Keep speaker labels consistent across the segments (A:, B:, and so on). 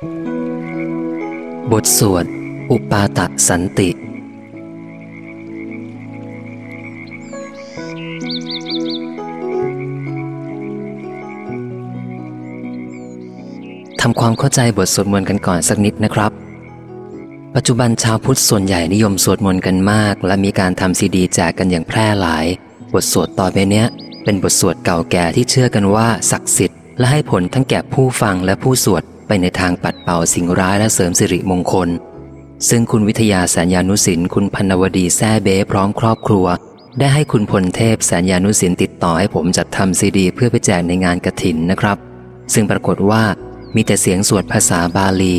A: บทสวด อุปาตะสันติ ทำความเข้าใจบทสวดมนต์กันก่อนสักนิดนะครับ ปัจจุบันชาวพุทธส่วนใหญ่นิยมสวดมนต์กันมาก และมีการทำซีดีแจกกันอย่างแพร่หลาย บทสวดต่อไปเนี้ย เป็นบทสวดเก่าแก่ที่เชื่อกันว่าศักดิ์สิทธิ์และให้ผลทั้งแก่ผู้ฟังและผู้สวด ไปในทางปัดเป่าสิ่งร้ายและเสริมสิริมงคล ซึ่งคุณวิทยาแสนยานุสินคุณพันวดีแซ่เบ้พร้อมครอบครัว ได้ให้คุณพลเทพแสนยานุสินติดต่อให้ผมจัดทำซีดี เพื่อไปแจกในงานกระถินนะครับ ซึ่งปรากฏว่ามีแต่เสียงสวดภาษาบาลี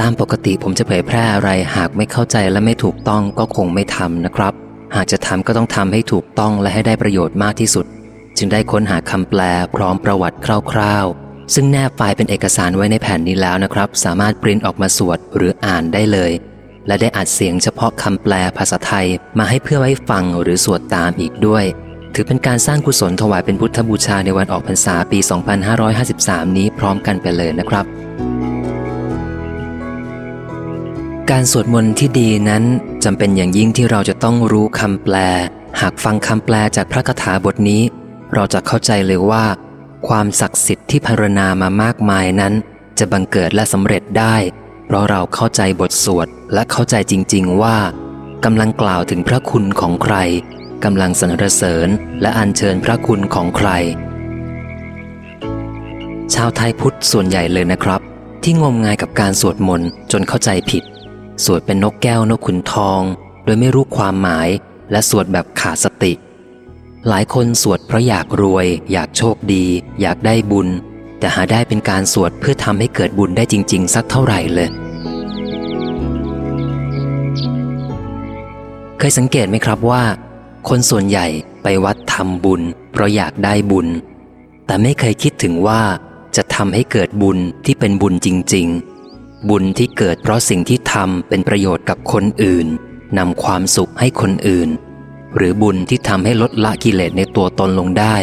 A: ตามปกติผมจะเผยแพร่อะไรหากไม่เข้าใจและไม่ถูกต้องก็คงไม่ทำนะครับ หากจะทำก็ต้องทำให้ถูกต้องและให้ได้ประโยชน์มากที่สุด จึงได้ค้นหาคำแปลพร้อมประวัติคร่าวๆ ซึ่งแนบไฟล์เป็นเอกสารไว้ในแผ่นนี้แล้วนะครับ สามารถปริ้นออกมาสวดหรืออ่านได้เลย และได้อัดเสียงเฉพาะคำแปลภาษาไทยมาให้เพื่อไว้ฟังหรือสวดตามอีกด้วย ถือเป็นการสร้างกุศลถวายเป็นพุทธบูชาในวันออกพรรษาปี 2553 นี้พร้อมกันไปเลยนะครับ การสวดมนต์ที่ดีนั้นจำเป็นอย่างยิ่งที่เราจะต้องรู้คำแปล หากฟังคำแปลจากพระคาถาบทนี้ เราจะเข้าใจเลยว่า ความศักดิ์สิทธิ์ที่พารณามามากมายนั้น จะบังเกิดและสำเร็จได้ เพราะเราเข้าใจบทสวดและเข้าใจจริง ๆ ว่ากำลังกล่าวถึงพระคุณของใครกำลังสรรเสริญและอัญเชิญพระคุณของใคร ชาวไทยพุทธส่วนใหญ่เลยนะครับ ที่งมงายกับการสวดมนต์จนเข้าใจผิด สวดเป็นนกแก้วนกขุนทอง โดยไม่รู้ความหมาย และสวดแบบขาดสติ หลายคนสวดเพราะอยากรวย อยากโชคดี อยากได้บุญ แต่หาได้เป็นการสวดเพื่อทำให้เกิดบุญได้จริง ๆ สักเท่าไหร่เลย เคยสังเกตไหมครับว่า คนส่วนใหญ่ไปวัดทำบุญ เพราะอยากได้บุญ แต่ไม่เคยคิดถึงว่าจะทำให้เกิดบุญที่เป็นบุญจริง ๆ บุญที่เกิดเพราะสิ่งที่ทำเป็นประโยชน์กับคนอื่นนำความสุขให้คนอื่น หรือบุญที่ทำให้ลดละกิเลสในตัวตนลงได้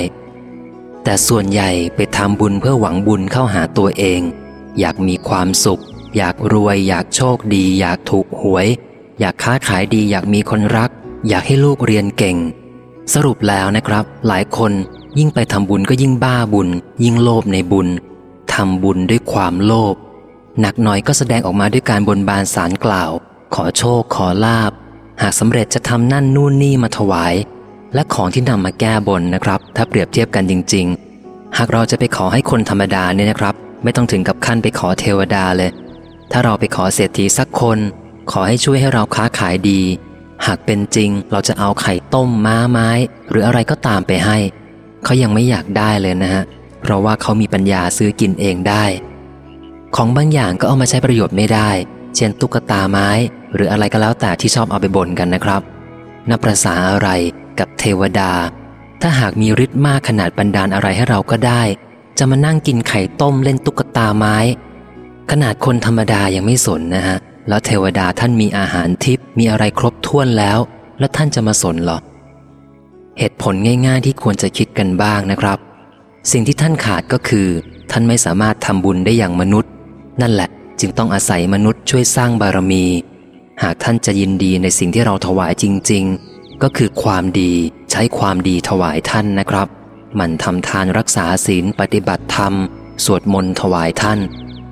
A: แต่ส่วนใหญ่ไปทำบุญเพื่อหวังบุญเข้าหาตัวเอง อยากมีความสุข อยากรวย อยากโชคดี อยากถูกหวย อยากค้าขายดี อยากมีคนรัก อยากให้ลูกเรียนเก่ง สรุปแล้วนะครับ หลายคนยิ่งไปทำบุญก็ยิ่งบ้าบุญ ยิ่งโลภในบุญทำบุญด้วยความโลภหนักหน่อยก็แสดงออกมาด้วยการบนบานสารกล่าว ขอโชคขอลาบ หากสำเร็จจะทำนั่นนู่นนี่มาถวาย และของที่นำมาแก้บนนะครับ ถ้าเปรียบเทียบกันจริง ๆ หากเราจะไปขอให้คนธรรมดาเนี่ยนะครับ ไม่ต้องถึงกับขั้นไปขอเทวดาเลย ถ้าเราไปขอเศรษฐีสักคน ขอให้ช่วยให้เราค้าขายดี หากเป็นจริงเราจะเอาไข่ต้มม้าไม้ หรืออะไรก็ตามไปให้ เขายังไม่อยากได้เลยนะฮะเพราะว่าเขามีปัญญาซื้อกินเองได้ ของบางอย่างก็เอามาใช้ประโยชน์ไม่ได้ เช่นตุ๊กตาไม้ หรืออะไรก็แล้วแต่ที่ชอบเอาไปบ่นกันนะครับ นับประสาอะไรกับเทวดา ถ้าหากมีฤทธิ์มากขนาดบันดาลอะไรให้เราก็ได้ จะมานั่งกินไข่ต้มเล่นตุ๊กตาไม้ ขนาดคนธรรมดายังไม่สนนะฮะ แล้วเทวดาท่านมีอาหารทิพย์มีอะไรครบถ้วนแล้ว แล้วท่านจะมาสนหรอ เหตุผลง่าย ๆ ที่ควรจะคิดกันบ้างนะครับ สิ่งที่ท่านขาดก็คือ ท่านไม่สามารถทำบุญได้อย่างมนุษย์ นั่นแหละ จึงต้องอาศัยมนุษย์ช่วยสร้างบารมี หากท่านจะยินดีในสิ่งที่เราถวายจริง ๆ ก็คือความดีใช้ความดีถวายท่านนะครับ มันทำทานรักษาศีลปฏิบัติธรรม สวดมนต์ถวายท่าน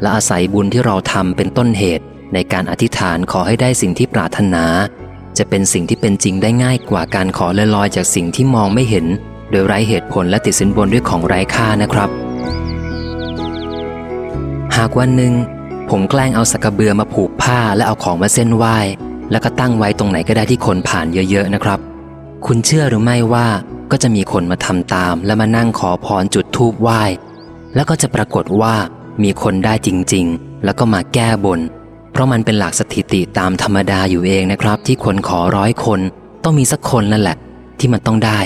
A: และอาศัยบุญที่เราทำเป็นต้นเหตุ ในการอธิษฐานขอให้ได้สิ่งที่ปรารถนา จะเป็นสิ่งที่เป็นจริงได้ง่ายกว่าการขอลอยๆจากสิ่งที่มองไม่เห็น โดยไร้เหตุผลและติดสินบนด้วยของไร้ค่านะครับ หากวันหนึ่ง ผมแกล้งเอาสักเบือมาผูกผ้าและเอาของมาเส้นไหว้ แล้วก็ตั้งไว้ตรงไหนก็ได้ที่คนผ่านเยอะๆนะครับ คุณเชื่อหรือไม่ว่าก็จะมีคนมาทำตาม และมานั่งขอพรจุดธูปไหว้ แล้วก็จะปรากฏว่ามีคนได้จริงๆ แล้วก็มาแก้บน เพราะมันเป็นหลักสถิติตามธรรมดาอยู่เองนะครับ ที่คนขอร้อยคน ต้องมีสักคนนั่นแหละ ที่มันต้องได้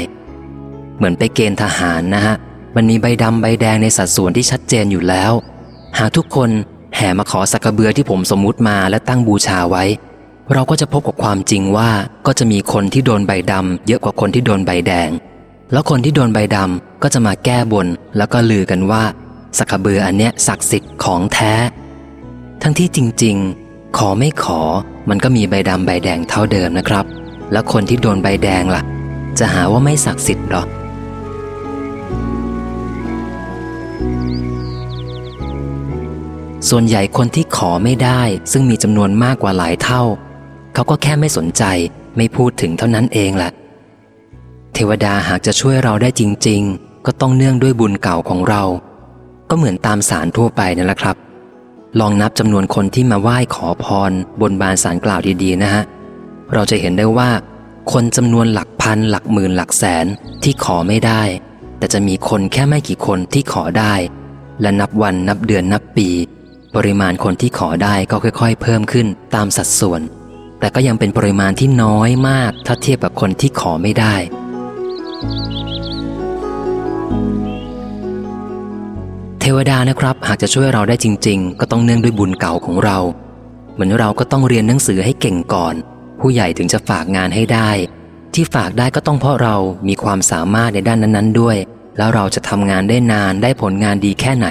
A: เหมือนไปเกณฑ์ทหารนะฮะมันมีใบดำใบแดงในสัดส่วนที่ชัดเจนอยู่แล้ว หากทุกคน แห่มาขอสักกระเบือที่ผมสมมุติมาและตั้งบูชาไว้ เราก็จะพบกับความจริงว่าก็จะมีคนที่โดนใบดำเยอะกว่าคนที่โดนใบแดง แล้วคนที่โดนใบดำก็จะมาแก้บน แล้วก็ลือกันว่าสักกระเบืออันเนี้ยศักดิ์สิทธิ์ของแท้ ทั้งที่จริง ๆ ขอไม่ขอมันก็มีใบดำใบแดงเท่าเดิมนะครับ แล้วคนที่โดนใบแดงละ่ะ จะหาว่าไม่ศักดิ์สิทธิ์หรอ ส่วนใหญ่คนที่ขอไม่ได้ ซึ่งมีจำนวนมากกว่าหลายเท่า เขาก็แค่ไม่สนใจไม่พูดถึงเท่านั้นเองแหละ เทวดาหากจะช่วยเราได้จริง ๆ ก็ต้องเนื่องด้วยบุญเก่าของเรา ก็เหมือนตามสารทั่วไปนั่นแหละครับ ลองนับจำนวนคนที่มาไหว้ขอพร บนบานสารกล่าวดีๆนะฮะ เราจะเห็นได้ว่า คนจำนวนหลักพันหลักหมื่นหลักแสนที่ขอไม่ได้ แต่จะมีคนแค่ไม่กี่คนที่ขอได้ และนับวันนับเดือนนับปี ปริมาณคนที่ขอได้ก็ค่อย ๆ เพิ่มขึ้นตามสัดส่วน แต่ก็ยังเป็นปริมาณที่น้อยมากถ้าเทียบกับคนที่ขอไม่ได้ เทวดานะครับ หากจะช่วยเราได้จริง ๆ ก็ต้องเนื่องด้วยบุญเก่าของเรา เหมือนเราก็ต้องเรียนหนังสือให้เก่งก่อน ผู้ใหญ่ถึงจะฝากงานให้ได้ ที่ฝากได้ก็ต้องเพราะเรามีความสามารถในด้านนั้น ๆ ด้วย แล้วเราจะทำงานได้นานได้ผลงานดีแค่ไหน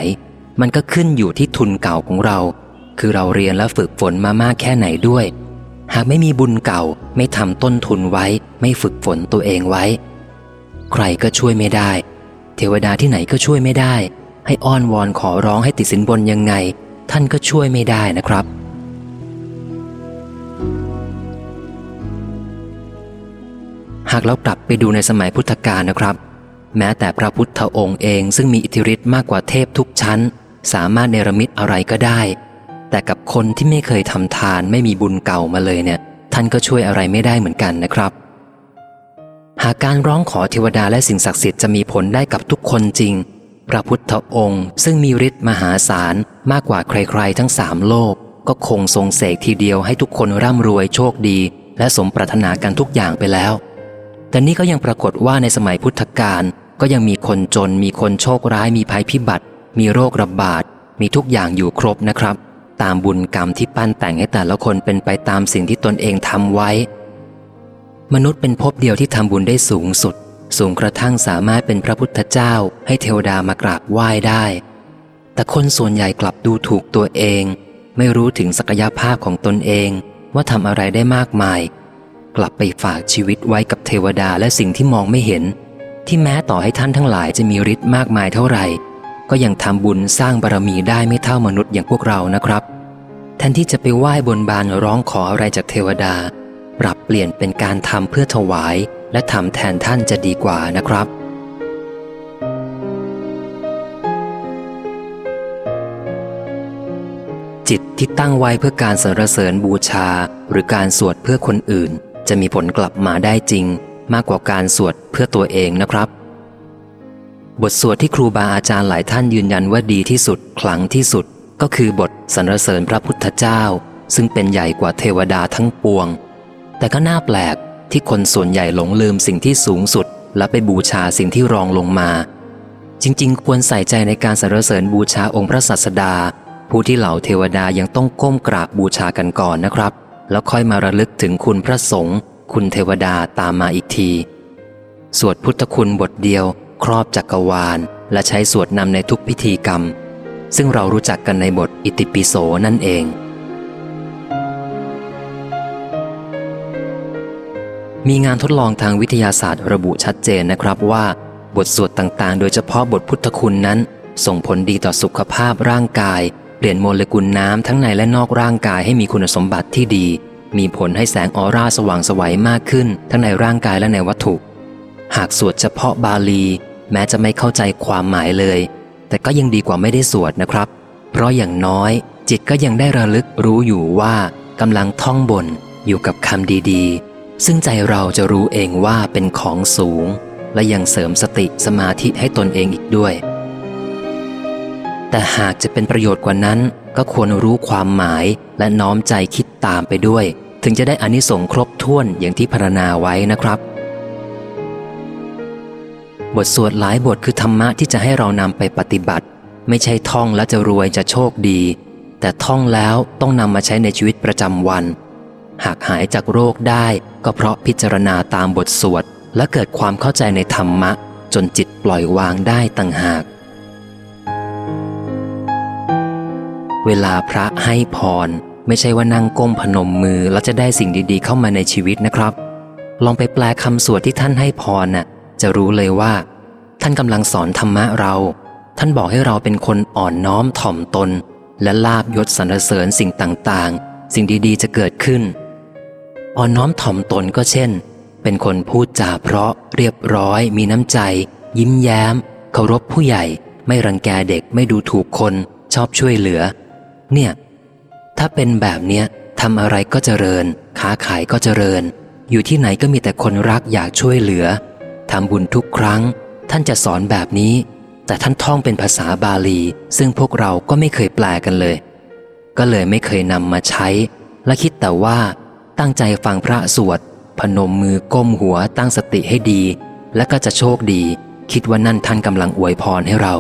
A: มันก็ขึ้นอยู่ที่ทุนเก่าของเรา คือเราเรียนและฝึกฝนมามากแค่ไหนด้วย หากไม่มีบุญเก่า ไม่ทำต้นทุนไว้ ไม่ฝึกฝนตัวเองไว้ ใครก็ช่วยไม่ได้ เทวดาที่ไหนก็ช่วยไม่ได้ ให้อ้อนวอนขอร้องให้ติดสินบนยังไง ท่านก็ช่วยไม่ได้นะครับหากเรากลับไปดูในสมัยพุทธกาลนะครับ แม้แต่พระพุทธองค์เองซึ่งมีอิทธิฤทธิ์มากกว่าเทพทุกชั้น สามารถเนรมิตอะไรก็ได้ แต่กับคนที่ไม่เคยทำทานไม่มีบุญเก่ามาเลยเนี่ย ท่านก็ช่วยอะไรไม่ได้เหมือนกันนะครับ หากการร้องขอเทวดาและสิ่งศักดิ์สิทธิ์จะมีผลได้กับทุกคนจริง พระพุทธองค์ ซึ่งมีฤทธิ์มหาศาลมากกว่าใครๆ ทั้งสามโลก ก็คงทรงเสกทีเดียวให้ทุกคนร่ำรวยโชคดี และสมปรารถนากันทุกอย่างไปแล้ว แต่นี่ก็ยังปรากฏว่าในสมัยพุทธกาลก็ยังมีคนจนมีคนโชคร้ายมีภัยพิบัติ มีโรคระบาด มีทุกอย่างอยู่ครบนะครับ ตามบุญกรรมที่ปั้นแต่งให้แต่ละคนเป็นไปตามสิ่งที่ตนเองทำไว้ มนุษย์เป็นภพเดียวที่ทำบุญได้สูงสุด สูงกระทั่งสามารถเป็นพระพุทธเจ้า ให้เทวดามากราบไหว้ได้ แต่คนส่วนใหญ่กลับดูถูกตัวเอง ไม่รู้ถึงศักยภาพของตนเองว่าทำอะไรได้มากมาย กลับไปฝากชีวิตไว้กับเทวดาและสิ่งที่มองไม่เห็น ที่แม้ต่อให้ท่านทั้งหลายจะมีฤทธิ์มากมายเท่าไหร่ ก็ยังทำบุญสร้างบารมีได้ไม่เท่ามนุษย์อย่างพวกเรานะครับ แทนที่จะไปไหว้บนบานร้องขออะไรจากเทวดา ปรับเปลี่ยนเป็นการทำเพื่อถวาย และทำแทนท่านจะดีกว่านะครับจิตที่ตั้งไว้เพื่อการสรรเสริญบูชา หรือการสวดเพื่อคนอื่น จะมีผลกลับมาได้จริง มากกว่าการสวดเพื่อตัวเองนะครับ บทสวดที่ครูบาอาจารย์หลายท่านยืนยันว่าดีที่สุด ขลังที่สุด ก็คือบทสรรเสริญพระพุทธเจ้า ซึ่งเป็นใหญ่กว่าเทวดาทั้งปวง แต่ก็น่าแปลกที่คนส่วนใหญ่หลงลืมสิ่งที่สูงสุด และไปบูชาสิ่งที่รองลงมา จริง ๆ ควรใส่ใจในการสรรเสริญบูชาองค์พระสัสดา ผู้ที่เหล่าเทวดายังต้องก้มกราบบูชากันก่อนนะครับ แล้วค่อยมาระลึกถึงคุณพระสงฆ์คุณเทวดาตามมาอีกที สวดพุทธคุณบทเดียว ครอบจักกรวาล และใช้สวดนำในทุกพิธีกรรม ซึ่งเรารู้จักกันในบทอิติปิโสนั่นเอง มีงานทดลองทางวิทยาศาสตร์ระบุชัดเจนนะครับว่า บทสวดต่างๆ โดยเฉพาะบทพุทธคุณนั้น ส่งผลดีต่อสุขภาพร่างกาย เปลี่ยนโมเลกุลน้ำทั้งในและนอกร่างกายให้มีคุณสมบัติที่ดี มีผลให้แสงออร่าสว่างไสวัยมากขึ้น ทั้งในร่างกายและในวัตถุ หากสวดเฉพาะบาลี แม้จะไม่เข้าใจความหมายเลย แต่ก็ยังดีกว่าไม่ได้สวดนะครับ เพราะอย่างน้อย จิตก็ยังได้ระลึกรู้อยู่ว่ากำลังท่องบนอยู่กับคำดีๆ ซึ่งใจเราจะรู้เองว่าเป็นของสูง และยังเสริมสติสมาธิให้ตนเองอีกด้วย แต่หากจะเป็นประโยชน์กว่านั้น ก็ควรรู้ความหมายและน้อมใจคิดตามไปด้วย ถึงจะได้อานิสงส์ครบถ้วนอย่างที่พรรณนาไว้นะครับ บทสวดหลายบทคือธรรมะที่จะให้เรานำไปปฏิบัติ ไม่ใช่ท่องแล้วจะรวยจะโชคดี แต่ท่องแล้วต้องนำมาใช้ในชีวิตประจำวัน หากหายจากโรคได้ก็เพราะพิจารณาตามบทสวด และเกิดความเข้าใจในธรรมะ จนจิตปล่อยวางได้ต่างหาก เวลาพระให้พร ไม่ใช่ว่านั่งก้มพนมมือแล้วจะได้สิ่งดีๆ เข้ามาในชีวิตนะครับ ลองไปแปลคำสวดที่ท่านให้พรน่ะ จะรู้เลยว่า ท่านกำลังสอนธรรมะเรา ท่านบอกให้เราเป็นคนอ่อนน้อมถ่อมตน และลาบยศสรรเสริญสิ่งต่างๆ สิ่งดีๆ จะเกิดขึ้น อ่อนน้อมถ่อมตนก็เช่น เป็นคนพูดจาเพราะเรียบร้อย มีน้ำใจ ยิ้มแย้ม เคารพผู้ใหญ่ ไม่รังแกเด็กไม่ดูถูกคน ชอบช่วยเหลือ เนี่ย ถ้าเป็นแบบเนี้ยทำอะไรก็เจริญ ค้าขายก็เจริญ อยู่ที่ไหนก็มีแต่คนรักอยากช่วยเหลือ ทำบุญทุกครั้ง ท่านจะสอนแบบนี้ แต่ท่านท่องเป็นภาษาบาลี ซึ่งพวกเราก็ไม่เคยแปลกันเลย ก็เลยไม่เคยนำมาใช้ และคิดแต่ว่า ตั้งใจฟังพระสวด พนมมือก้มหัวตั้งสติให้ดี และก็จะโชคดี คิดว่านั่นท่านกำลังอวยพรให้เรา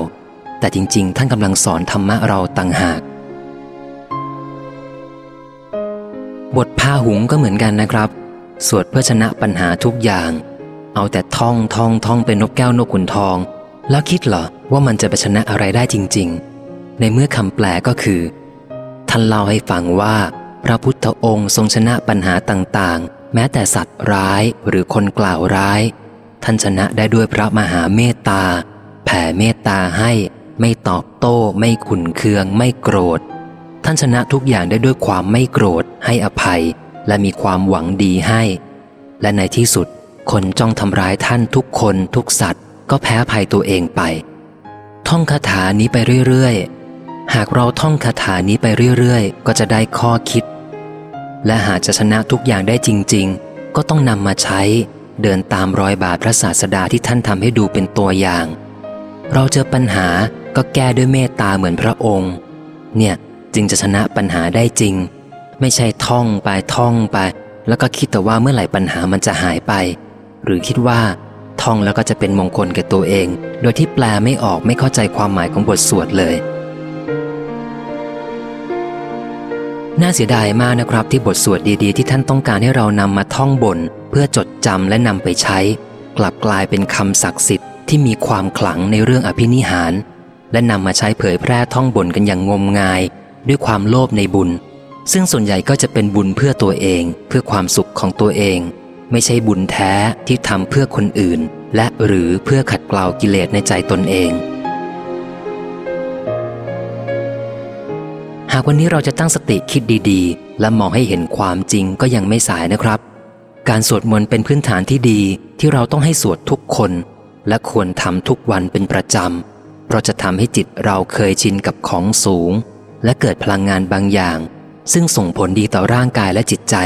A: แต่จริง ๆ ท่านกำลังสอนธรรมะเราต่างหากบทพาหุงก็เหมือนกันนะครับ สวดเพื่อชนะปัญหาทุกอย่าง เอาแต่ท่องท่องท่องเป็นนกแก้วนกขุนทอง แล้วคิดเหรอว่ามันจะไปชนะอะไรได้จริง ๆ ในเมื่อคำแปลก็คือ ท่านเล่าให้ฟังว่า พระพุทธองค์ทรงชนะปัญหาต่างๆ แม้แต่สัตว์ร้ายหรือคนกล่าวร้าย ท่านชนะได้ด้วยพระมหาเมตตา แผ่เมตตาให้ ไม่ตอบโต้ ไม่ขุนเคือง ไม่โกรธ ท่านชนะทุกอย่างได้ด้วยความไม่โกรธ ให้อภัย และมีความหวังดีให้ และในที่สุด คนจ้องทำร้ายท่านทุกคนทุกสัตว์ ก็แพ้ภัยตัวเองไป ท่องคาถานี้ไปเรื่อยๆ หากเราท่องคาถานี้ไปเรื่อยๆ ก็จะได้ข้อคิด และหากจะชนะทุกอย่างได้จริง ๆ ก็ต้องนำมาใช้เดินตามรอยบาทพระศาสดาที่ท่านทำให้ดูเป็นตัวอย่าง เราเจอปัญหาก็แก้ด้วยเมตตาเหมือนพระองค์ เนี่ยจึงจะชนะปัญหาได้จริง ไม่ใช่ท่องไปท่องไป แล้วก็คิดแต่ว่าเมื่อไหร่ปัญหามันจะหายไป หรือคิดว่าท่องแล้วก็จะเป็นมงคลแก่ตัวเอง โดยที่แปลไม่ออกไม่เข้าใจความหมายของบทสวดเลย น่าเสียดายมากนะครับที่บทสวดดีๆ ที่ท่านต้องการให้เรานำมาท่องบน เพื่อจดจำและนำไปใช้ กลับกลายเป็นคำศักดิ์สิทธิ์ที่มีความขลังในเรื่องอภินิหาร และนำมาใช้เผยแพร่ท่องบนกันอย่างงมงาย ด้วยความโลภในบุญ ซึ่งส่วนใหญ่ก็จะเป็นบุญเพื่อตัวเอง เพื่อความสุขของตัวเอง ไม่ใช่บุญแท้ที่ทำเพื่อคนอื่น และหรือเพื่อขัดเกลากิเลสในใจตนเอง หากวันนี้เราจะตั้งสติคิดดีๆ และมองให้เห็นความจริงก็ยังไม่สายนะครับ การสวดมนต์เป็นพื้นฐานที่ดีที่เราต้องให้สวดทุกคน และควรทำทุกวันเป็นประจำเพราะจะทำให้จิตเราเคยชินกับของสูง และเกิดพลังงานบางอย่าง ซึ่งส่งผลดีต่อร่างกายและจิตใจ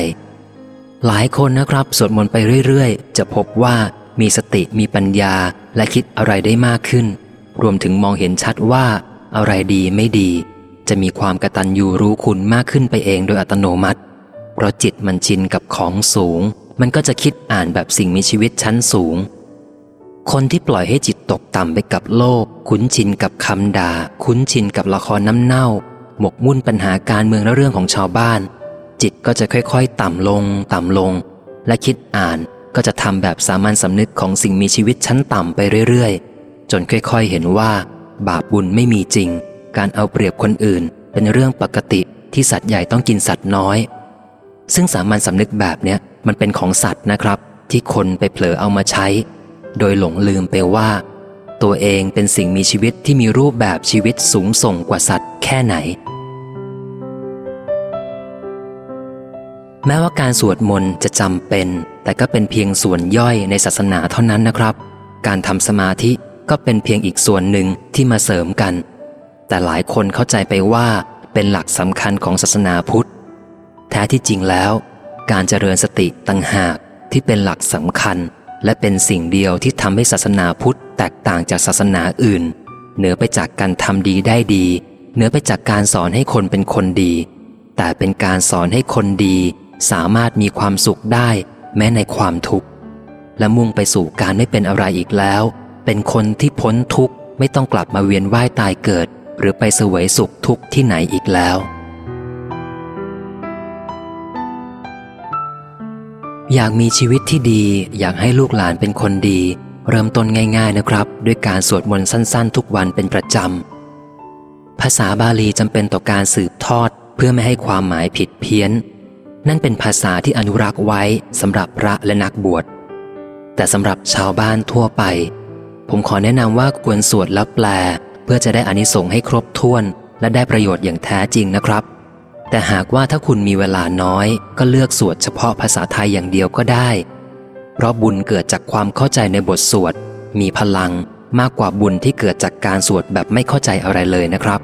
A: หลายคนนะครับสวดมนต์ไปเรื่อยๆ จะพบว่ามีสติมีปัญญาและคิดอะไรได้มากขึ้น รวมถึงมองเห็นชัดว่า อะไรดีไม่ดี จะมีความกระตันยูรู้คุณมากขึ้นไปเองโดยอัตโนมัติ เพราะจิตมันชินกับของสูง มันก็จะคิดอ่านแบบสิ่งมีชีวิตชั้นสูง คนที่ปล่อยให้จิตตกต่ำไปกับโลก คุ้นชินกับคำด่า คุ้นชินกับละครน้ำเน่า หมกมุ่นปัญหาการเมืองและเรื่องของชาวบ้าน จิตก็จะค่อยๆ ต่ำลง ต่ำลง และคิดอ่านก็จะทำแบบสามัญสำนึกของสิ่งมีชีวิตชั้นต่ำไปเรื่อยๆ จนค่อยๆ เห็นว่า บาปบุญไม่มีจริง การเอาเปรียบคนอื่น เป็นเรื่องปกติที่สัตว์ใหญ่ต้องกินสัตว์น้อย ซึ่งสามัญสำนึกแบบเนี้ยมันเป็นของสัตว์นะครับ ที่คนไปเผลอเอามาใช้ โดยหลงลืมไปว่า ตัวเองเป็นสิ่งมีชีวิตที่มีรูปแบบชีวิตสูงส่งกว่าสัตว์แค่ไหน แม้ว่าการสวดมนต์จะจำเป็น แต่ก็เป็นเพียงส่วนย่อยในศาสนาเท่านั้นนะครับ การทำสมาธิก็เป็นเพียงอีกส่วนหนึ่งที่มาเสริมกัน แต่หลายคนเข้าใจไปว่าเป็นหลักสำคัญของศาสนาพุทธ แท้ที่จริงแล้ว การเจริญสติตั้งหากที่เป็นหลักสำคัญ และเป็นสิ่งเดียวที่ทำให้ศาสนาพุทธแตกต่างจากศาสนาอื่น เหนือไปจากการทำดีได้ดี เหนือไปจากการสอนให้คนเป็นคนดี แต่เป็นการสอนให้คนดี สามารถมีความสุขได้แม้ในความทุกข์ และมุ่งไปสู่การไม่เป็นอะไรอีกแล้ว เป็นคนที่พ้นทุกข์ไม่ต้องกลับมาเวียนว่ายตายเกิด หรือไปเสวยสุขทุกข์ที่ไหนอีกแล้ว อยากมีชีวิตที่ดี อยากให้ลูกหลานเป็นคนดี เริ่มต้นง่ายๆนะครับ ด้วยการสวดมนต์สั้นๆ ทุกวันเป็นประจำภาษาบาลีจำเป็นต่อการสืบทอด เพื่อไม่ให้ความหมายผิดเพี้ยน นั่นเป็นภาษาที่อนุรักษ์ไว้สำหรับพระและนักบวช แต่สำหรับชาวบ้านทั่วไป ผมขอแนะนำว่าควรสวดและแปล เพื่อจะได้อานิสงส์ให้ครบถ้วน และได้ประโยชน์อย่างแท้จริงนะครับ แต่หากว่าถ้าคุณมีเวลาน้อย ก็เลือกสวดเฉพาะภาษาไทยอย่างเดียวก็ได้ เพราะบุญเกิดจากความเข้าใจในบทสวด มีพลังมากกว่าบุญที่เกิดจากการสวดแบบไม่เข้าใจอะไรเลยนะครับ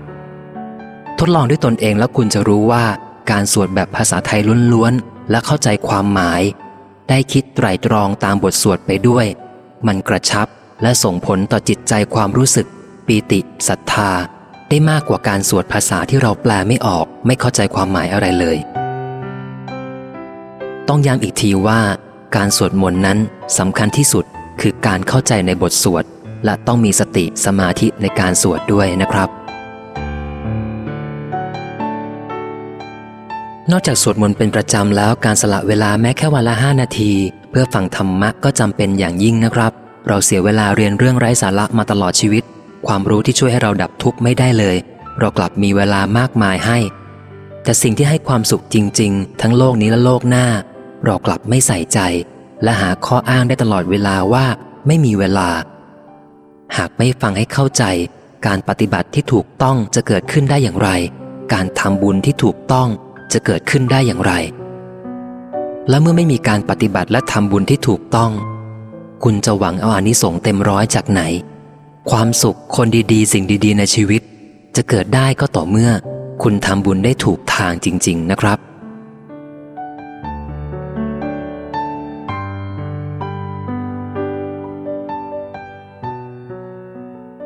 A: ทดลองด้วยตนเองแล้วคุณจะรู้ว่า การสวดแบบภาษาไทยล้วนๆ และเข้าใจความหมาย ได้คิดไตรตรองตามบทสวดไปด้วย มันกระชับและส่งผลต่อจิตใจความรู้สึก ปีติศรัทธา ได้มากกว่าการสวดภาษาที่เราแปลไม่ออก ไม่เข้าใจความหมายอะไรเลย ต้องย้ำอีกทีว่า การสวดมนต์นั้นสำคัญที่สุดคือการเข้าใจในบทสวด และต้องมีสติสมาธิในการสวดด้วยนะครับ นอกจากสวดมนต์เป็นประจำแล้วการสละเวลาแม้แค่วันละห้านาที เพื่อฟังธรรมะก็จำเป็นอย่างยิ่งนะครับ เราเสียเวลาเรียนเรื่องไร้สาระมาตลอดชีวิต ความรู้ที่ช่วยให้เราดับทุกข์ไม่ได้เลย เรากลับมีเวลามากมายให้ แต่สิ่งที่ให้ความสุขจริง ๆ ทั้งโลกนี้และโลกหน้า เรากลับไม่ใส่ใจ และหาข้ออ้างได้ตลอดเวลาว่าไม่มีเวลา หากไม่ฟังให้เข้าใจ การปฏิบัติที่ถูกต้องจะเกิดขึ้นได้อย่างไร การทำบุญที่ถูกต้อง จะเกิดขึ้นได้อย่างไร และเมื่อไม่มีการปฏิบัติและทำบุญที่ถูกต้อง คุณจะหวังเอาอานิสงส์เต็มร้อยจากไหน ความสุขคนดีๆ สิ่งดีๆ ในชีวิต จะเกิดได้ก็ต่อเมื่อ คุณทำบุญได้ถูกทางจริง ๆ นะครับ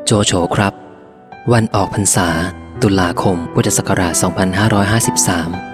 A: โจโฉครับ วันออกพรรษา ตุลาคม พุทธศักราช 2553